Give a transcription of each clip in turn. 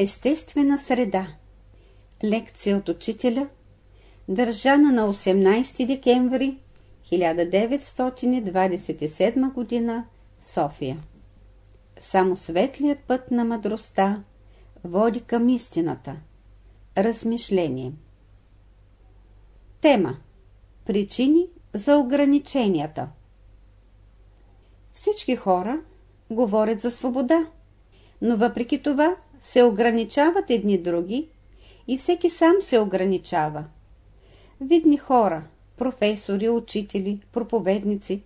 Естествена среда Лекция от учителя Държана на 18 декември 1927 г. София Само светлият път на мъдростта води към истината. Размишление Тема Причини за ограниченията Всички хора говорят за свобода, но въпреки това се ограничават едни други и всеки сам се ограничава. Видни хора, професори, учители, проповедници,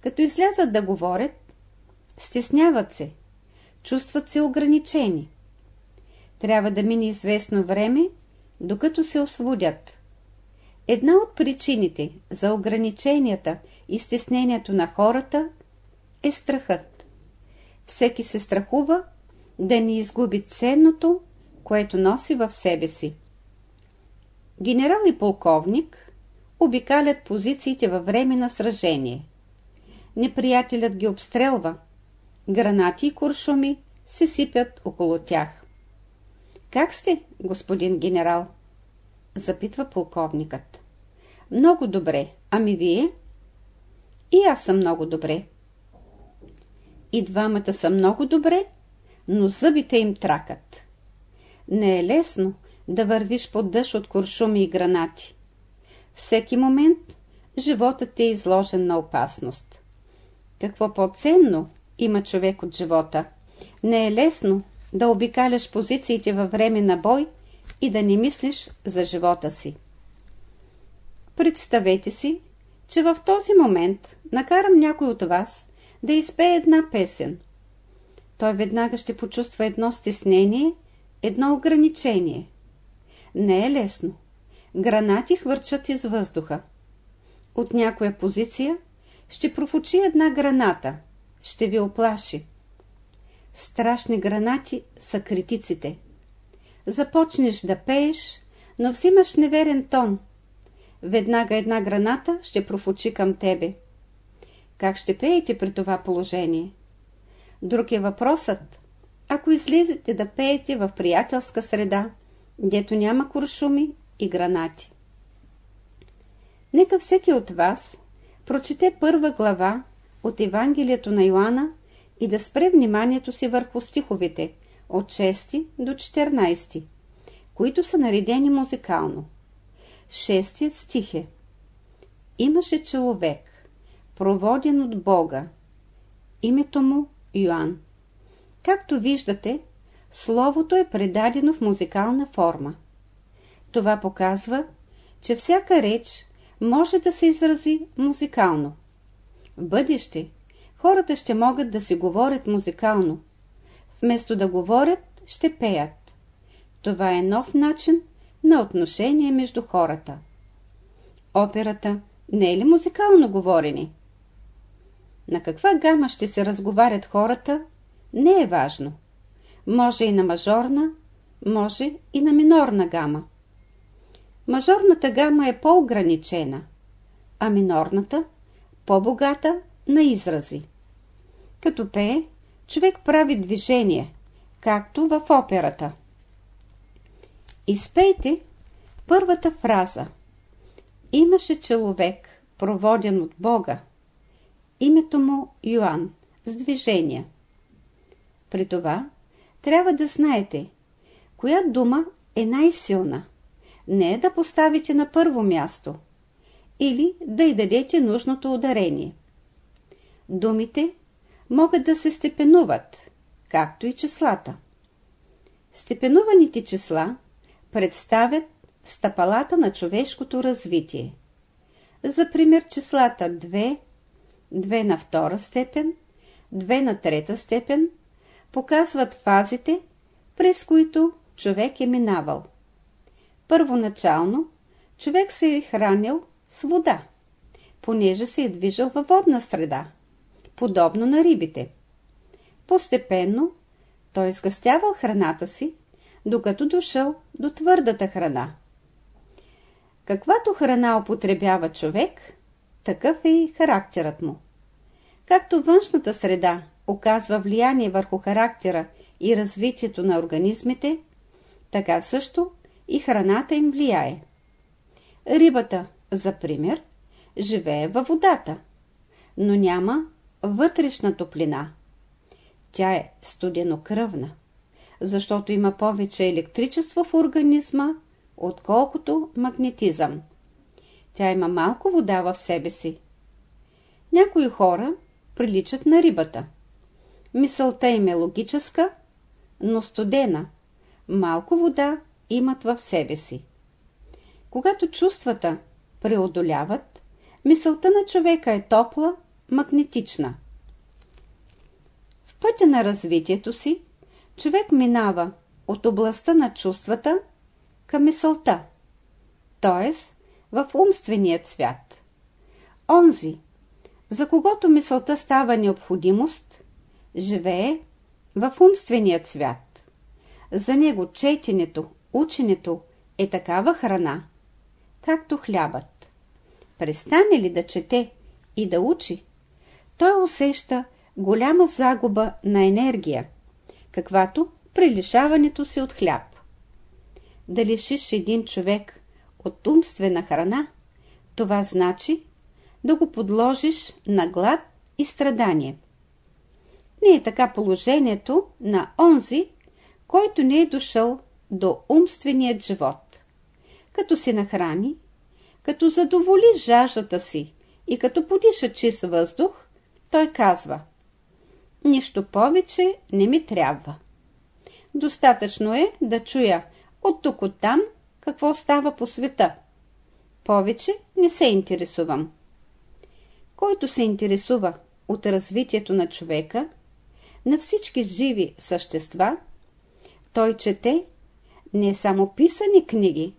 като излязат да говорят, стесняват се, чувстват се ограничени. Трябва да мине известно време, докато се освободят. Една от причините за ограниченията и стеснението на хората е страхът. Всеки се страхува да не изгуби ценното, което носи в себе си. Генерал и полковник обикалят позициите във време на сражение. Неприятелят ги обстрелва. Гранати и куршуми се сипят около тях. Как сте, господин генерал? Запитва полковникът. Много добре. Ами вие? И аз съм много добре. И двамата са много добре, но зъбите им тракат. Не е лесно да вървиш под дъжд от куршуми и гранати. Всеки момент животът е изложен на опасност. Какво по-ценно има човек от живота? Не е лесно да обикаляш позициите във време на бой и да не мислиш за живота си. Представете си, че в този момент накарам някой от вас да изпее една песен. Той веднага ще почувства едно стеснение, едно ограничение. Не е лесно. Гранати хвърчат из въздуха. От някоя позиция ще профучи една граната, ще ви оплаши. Страшни гранати са критиците. Започнеш да пееш, но взимаш неверен тон. Веднага една граната ще профучи към тебе. Как ще пеете при това положение? Друг е въпросът. Ако излезете да пеете в приятелска среда, дето няма куршуми и гранати. Нека всеки от вас прочете първа глава от Евангелието на Йоанна и да спре вниманието си върху стиховете от 6 до 14, които са наредени музикално. Шестият стих е Имаше човек, проводен от Бога. Името му Йоанн. Както виждате, словото е предадено в музикална форма. Това показва, че всяка реч може да се изрази музикално. В бъдеще хората ще могат да си говорят музикално. Вместо да говорят, ще пеят. Това е нов начин на отношение между хората. Операта не е ли музикално говорене? На каква гама ще се разговарят хората, не е важно. Може и на мажорна, може и на минорна гама. Мажорната гама е по-ограничена, а минорната по-богата на изрази. Като пее, човек прави движение, както в операта. Изпейте първата фраза. Имаше човек, проводен от Бога, Името му Йоанн, с движения. При това трябва да знаете, коя дума е най-силна. Не е да поставите на първо място или да й дадете нужното ударение. Думите могат да се степенуват, както и числата. Степенуваните числа представят стъпалата на човешкото развитие. За пример числата 2, 2 на втора степен, 2 на трета степен, показват фазите, през които човек е минавал. Първоначално човек се е хранил с вода, понеже се е движил във водна среда, подобно на рибите. Постепенно той изгъстявал храната си, докато дошъл до твърдата храна. Каквато храна употребява човек, такъв е и характерът му. Както външната среда оказва влияние върху характера и развитието на организмите, така също и храната им влияе. Рибата, за пример, живее във водата, но няма вътрешна топлина. Тя е студенокръвна, защото има повече електричество в организма, отколкото магнетизъм. Тя има малко вода в себе си. Някои хора приличат на рибата. Мисълта им е логическа, но студена. Малко вода имат в себе си. Когато чувствата преодоляват, мисълта на човека е топла, магнетична. В пътя на развитието си, човек минава от областта на чувствата към мисълта, т.е. в умственият свят. Онзи, за когото мисълта става необходимост, живее в умственият свят. За него четенето, ученето е такава храна, както хлябът. Престане ли да чете и да учи, той усеща голяма загуба на енергия, каквато при лишаването си от хляб. Да лишиш един човек от умствена храна, това значи да го подложиш на глад и страдание. Не е така положението на онзи, който не е дошъл до умственият живот. Като се нахрани, като задоволи жаждата си и като подиша чист въздух, той казва Нищо повече не ми трябва. Достатъчно е да чуя от тук от там какво става по света. Повече не се интересувам. Който се интересува от развитието на човека, на всички живи същества, той чете не само писани книги,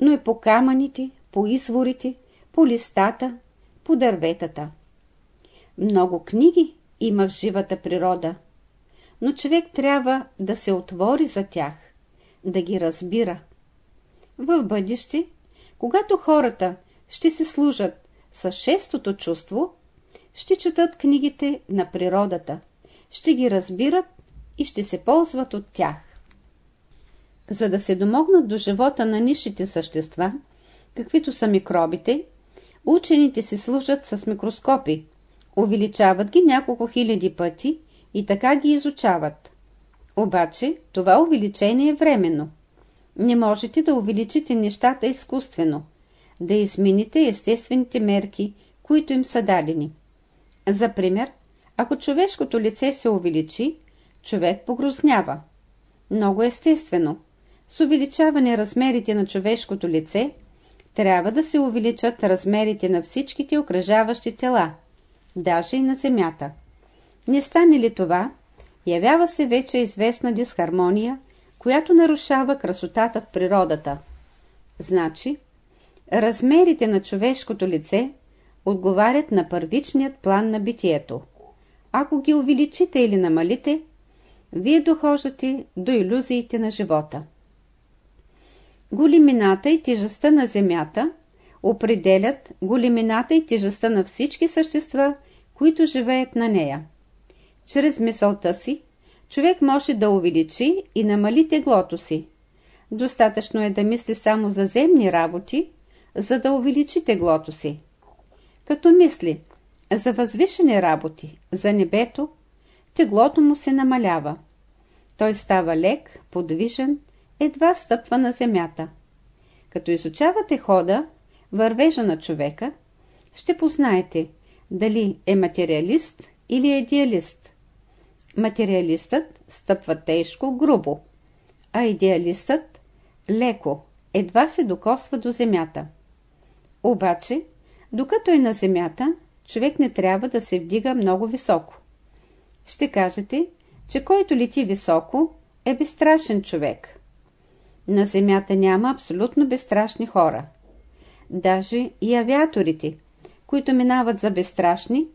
но и по камъните, по изворите, по листата, по дърветата. Много книги има в живата природа, но човек трябва да се отвори за тях, да ги разбира. В бъдеще, когато хората ще се служат с шестото чувство, ще четат книгите на природата, ще ги разбират и ще се ползват от тях. За да се домогнат до живота на нишите същества, каквито са микробите, учените се служат с микроскопи, увеличават ги няколко хиляди пъти и така ги изучават. Обаче това увеличение е временно. Не можете да увеличите нещата изкуствено, да измените естествените мерки, които им са дадени. За пример, ако човешкото лице се увеличи, човек погрознява. Много естествено. С увеличаване размерите на човешкото лице, трябва да се увеличат размерите на всичките окръжаващи тела, даже и на Земята. Не стане ли това, явява се вече известна дисхармония, която нарушава красотата в природата. Значи, размерите на човешкото лице отговарят на първичният план на битието. Ако ги увеличите или намалите, вие дохождате до иллюзиите на живота. Големината и тежестта на Земята определят големината и тежестта на всички същества, които живеят на нея. Чрез мисълта си, човек може да увеличи и намали теглото си. Достатъчно е да мисли само за земни работи, за да увеличи теглото си. Като мисли за възвишени работи, за небето, теглото му се намалява. Той става лек, подвижен, едва стъпва на земята. Като изучавате хода, вървежа на човека, ще познаете дали е материалист или е идеалист. Материалистът стъпва тежко, грубо, а идеалистът леко, едва се докосва до земята. Обаче, докато е на земята, човек не трябва да се вдига много високо. Ще кажете, че който лети високо, е безстрашен човек. На земята няма абсолютно безстрашни хора. Даже и авиаторите, които минават за безстрашни,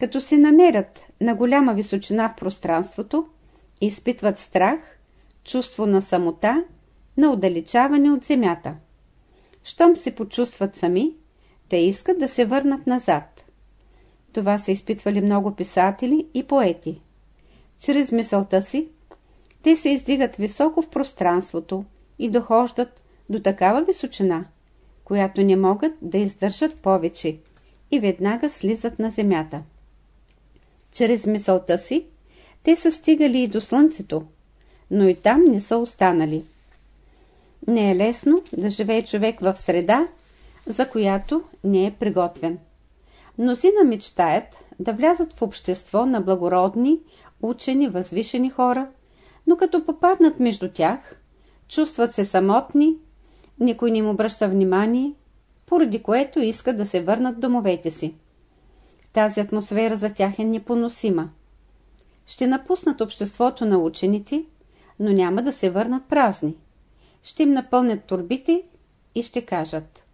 като се намерят на голяма височина в пространството, изпитват страх, чувство на самота, на отдалечаване от земята. Щом се почувстват сами, те искат да се върнат назад. Това са изпитвали много писатели и поети. Чрез мисълта си те се издигат високо в пространството и дохождат до такава височина, която не могат да издържат повече и веднага слизат на земята. Чрез мисълта си те са стигали и до Слънцето, но и там не са останали. Не е лесно да живее човек в среда, за която не е приготвен. Мнозина мечтаят да влязат в общество на благородни, учени, възвишени хора, но като попаднат между тях, чувстват се самотни, никой не им обръща внимание, поради което искат да се върнат домовете си. Тази атмосфера за тях е непоносима. Ще напуснат обществото на учените, но няма да се върнат празни. Ще им напълнят турбите и ще кажат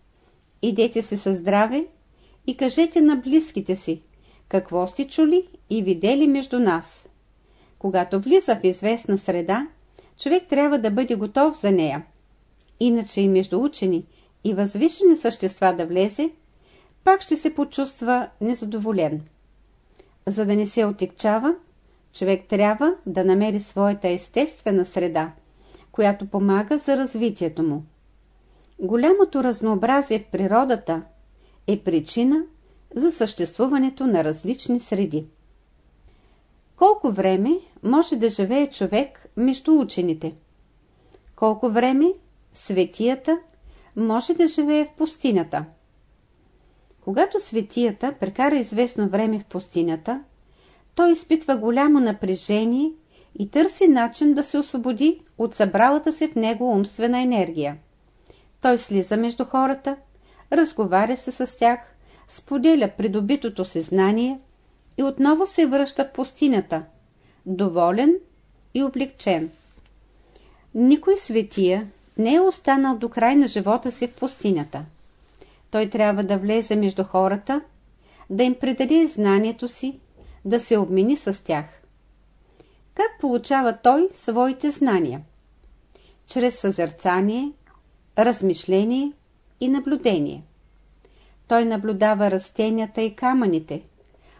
Идете се със здраве и кажете на близките си, какво сте чули и видели между нас. Когато влиза в известна среда, човек трябва да бъде готов за нея. Иначе и между учени и възвишени същества да влезе, пак ще се почувства незадоволен. За да не се отекчава, човек трябва да намери своята естествена среда, която помага за развитието му. Голямото разнообразие в природата е причина за съществуването на различни среди. Колко време може да живее човек между учените? Колко време светията може да живее в пустинята? Когато светията прекара известно време в пустинята, той изпитва голямо напрежение и търси начин да се освободи от събралата се в него умствена енергия. Той слиза между хората, разговаря се с тях, споделя придобитото си знание и отново се връща в пустинята, доволен и облегчен. Никой светия не е останал до край на живота си в пустинята. Той трябва да влезе между хората, да им предаде знанието си, да се обмени с тях. Как получава той своите знания? Чрез съзерцание, размишление и наблюдение. Той наблюдава растенията и камъните.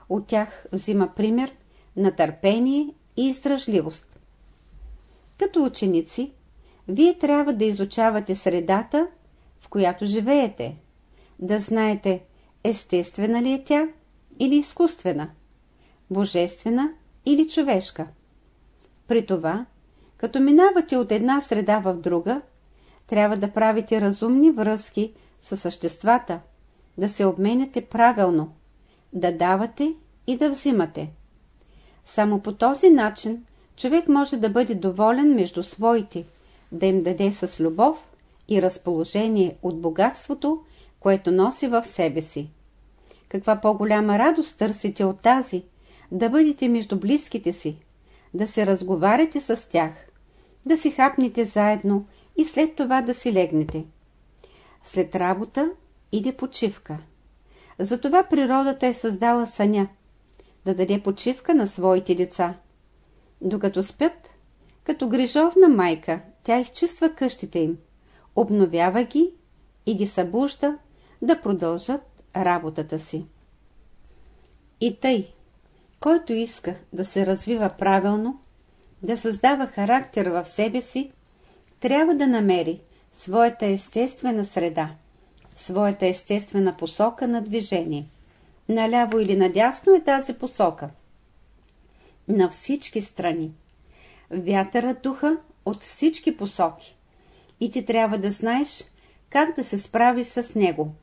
От тях взима пример на търпение и издръжливост. Като ученици, вие трябва да изучавате средата, в която живеете, да знаете естествена ли е тя или изкуствена, божествена или човешка. При това, като минавате от една среда в друга, трябва да правите разумни връзки с съществата, да се обменяте правилно, да давате и да взимате. Само по този начин човек може да бъде доволен между своите, да им даде с любов и разположение от богатството, което носи в себе си. Каква по-голяма радост търсите от тази, да бъдете между близките си, да се разговаряте с тях, да си хапнете заедно и след това да си легнете. След работа иде почивка. Затова природата е създала съня, да даде почивка на своите деца. Докато спят, като грижовна майка, тя изчиства къщите им, обновява ги и ги събужда да продължат работата си. И тъй, който иска да се развива правилно, да създава характер в себе си, трябва да намери своята естествена среда, своята естествена посока на движение. Наляво или надясно е тази посока. На всички страни. Вятърът духа от всички посоки. И ти трябва да знаеш как да се справиш с него.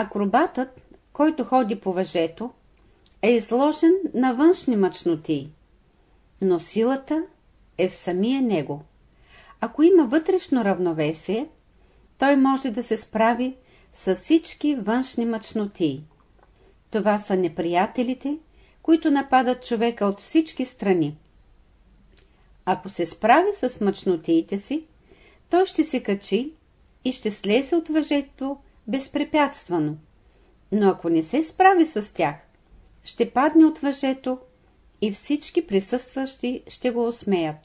Акробатът, който ходи по въжето, е изложен на външни мъчноти, но силата е в самия него. Ако има вътрешно равновесие, той може да се справи с всички външни мъчноти. Това са неприятелите, които нападат човека от всички страни. Ако се справи с мъчнотиите си, той ще се качи и ще слезе от въжето безпрепятствано. Но ако не се справи с тях, ще падне от въжето и всички присъстващи ще го осмеят.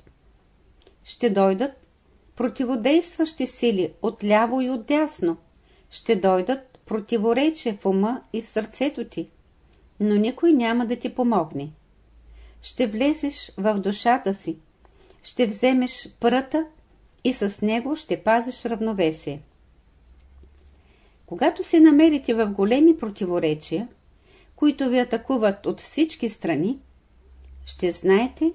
Ще дойдат противодействащи сили от ляво и от дясно. Ще дойдат противоречия в ума и в сърцето ти, но никой няма да ти помогне. Ще влезеш в душата си, ще вземеш пръта и с него ще пазиш равновесие. Когато се намерите в големи противоречия, които ви атакуват от всички страни, ще знаете,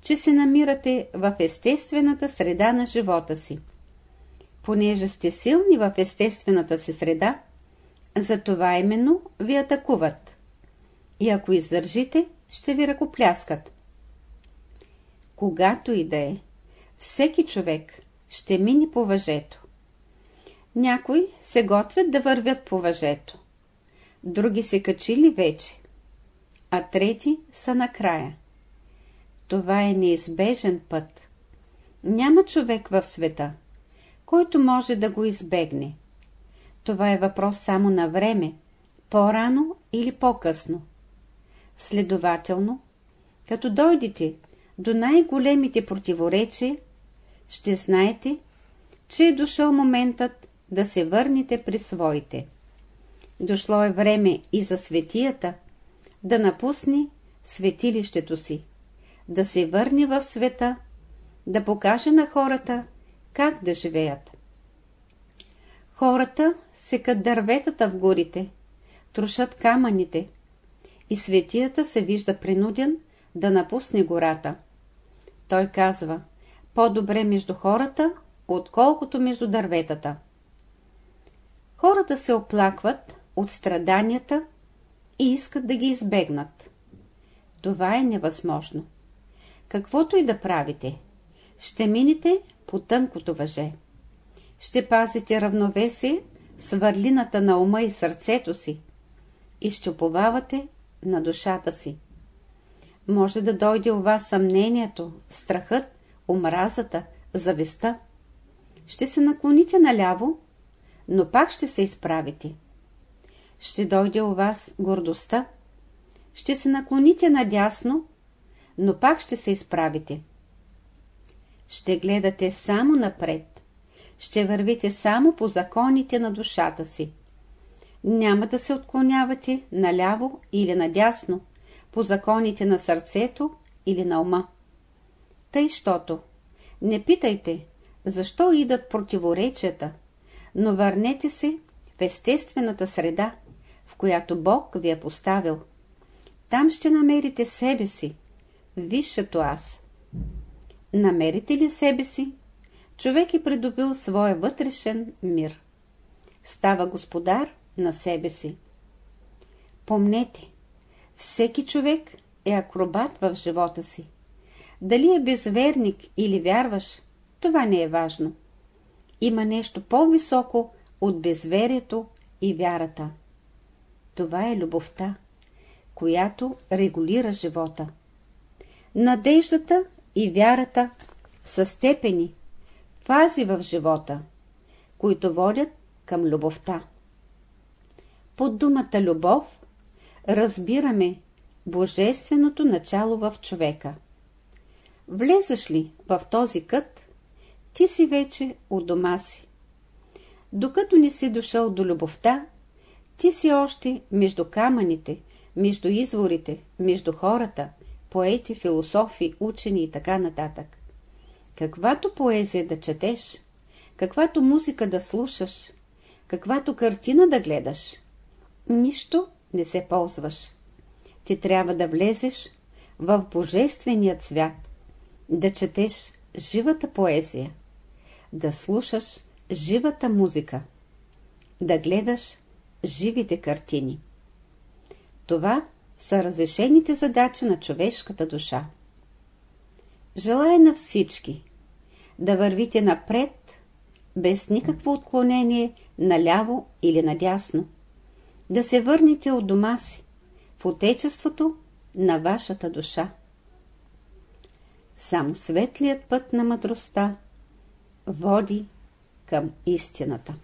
че се намирате в естествената среда на живота си. Понеже сте силни в естествената си среда, затова именно ви атакуват. И ако издържите, ще ви ръкопляскат. Когато и да е, всеки човек ще мини по въжето. Някои се готвят да вървят по въжето. Други се качили вече. А трети са накрая. Това е неизбежен път. Няма човек в света, който може да го избегне. Това е въпрос само на време, по-рано или по-късно. Следователно, като дойдете до най-големите противоречия, ще знаете, че е дошъл моментът да се върнете при своите. Дошло е време и за светията да напусне светилището си, да се върне в света, да покаже на хората как да живеят. Хората секат дърветата в горите, трошат камъните и светията се вижда принуден да напусне гората. Той казва, по-добре между хората, отколкото между дърветата. Хората се оплакват от страданията и искат да ги избегнат. Това е невъзможно. Каквото и да правите, ще минете по тънкото въже. Ще пазите равновесие с върлината на ума и сърцето си и ще уповавате на душата си. Може да дойде у вас съмнението, страхът, омразата, зависта. Ще се наклоните наляво, но пак ще се изправите. Ще дойде у вас гордостта. Ще се наклоните надясно, но пак ще се изправите. Ще гледате само напред. Ще вървите само по законите на душата си. Няма да се отклонявате наляво или надясно, по законите на сърцето или на ума. Тъй, щото не питайте, защо идат противоречията, но върнете се в естествената среда, в която Бог ви е поставил. Там ще намерите себе си, висшето аз. Намерите ли себе си, човек е придобил своя вътрешен мир. Става господар на себе си. Помнете, всеки човек е акробат в живота си. Дали е безверник или вярваш, това не е важно. Има нещо по-високо от безверието и вярата. Това е любовта, която регулира живота. Надеждата и вярата са степени, фази в живота, които водят към любовта. Под думата любов разбираме божественото начало в човека. Влезаш ли в този кът, ти си вече у дома си. Докато не си дошъл до любовта, ти си още между камъните, между изворите, между хората, поети, философи, учени и така нататък. Каквато поезия да четеш, каквато музика да слушаш, каквато картина да гледаш, нищо не се ползваш. Ти трябва да влезеш в божественият свят, да четеш живата поезия, да слушаш живата музика, да гледаш живите картини. Това са разрешените задачи на човешката душа. Желая на всички да вървите напред, без никакво отклонение наляво или надясно, да се върнете от дома си, в отечеството на вашата душа. Само светлият път на мъдростта води към истината.